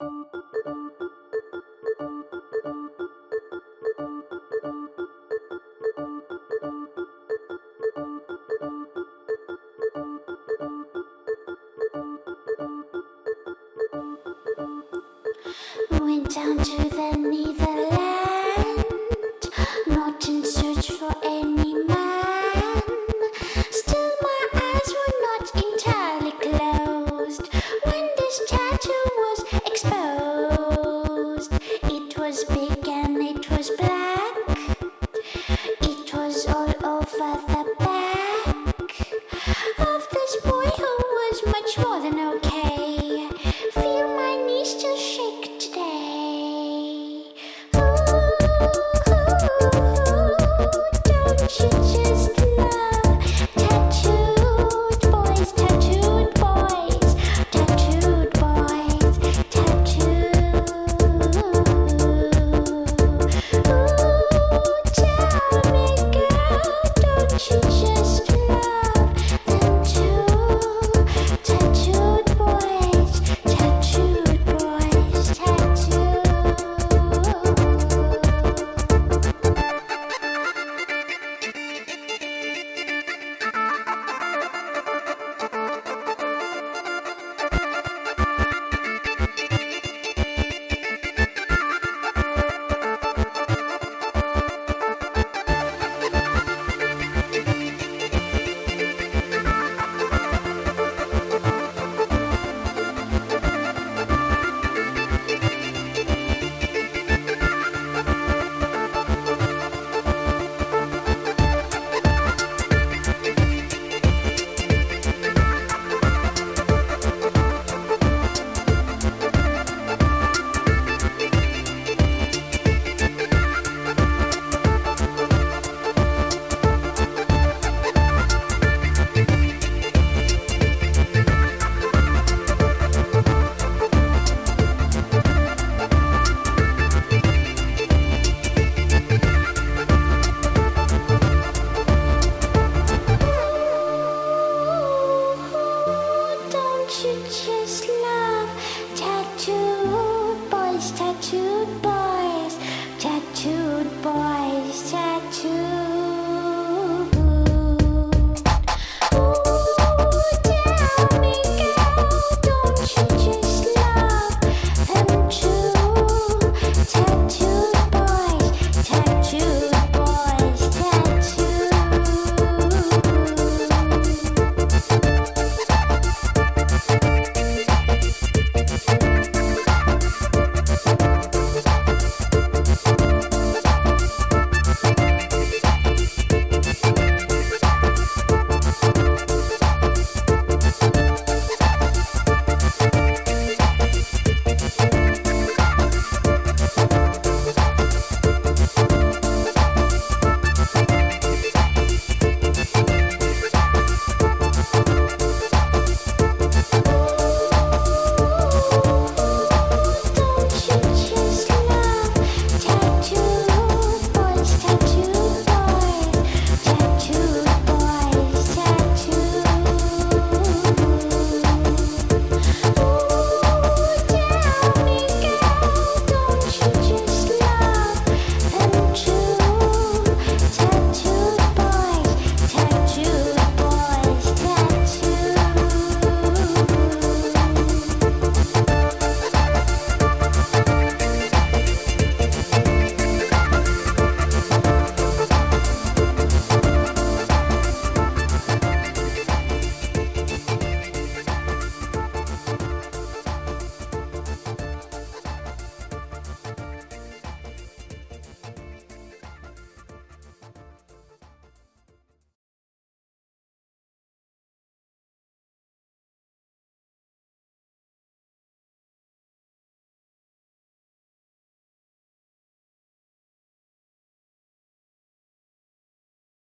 Went down to the Netherland, fa fa just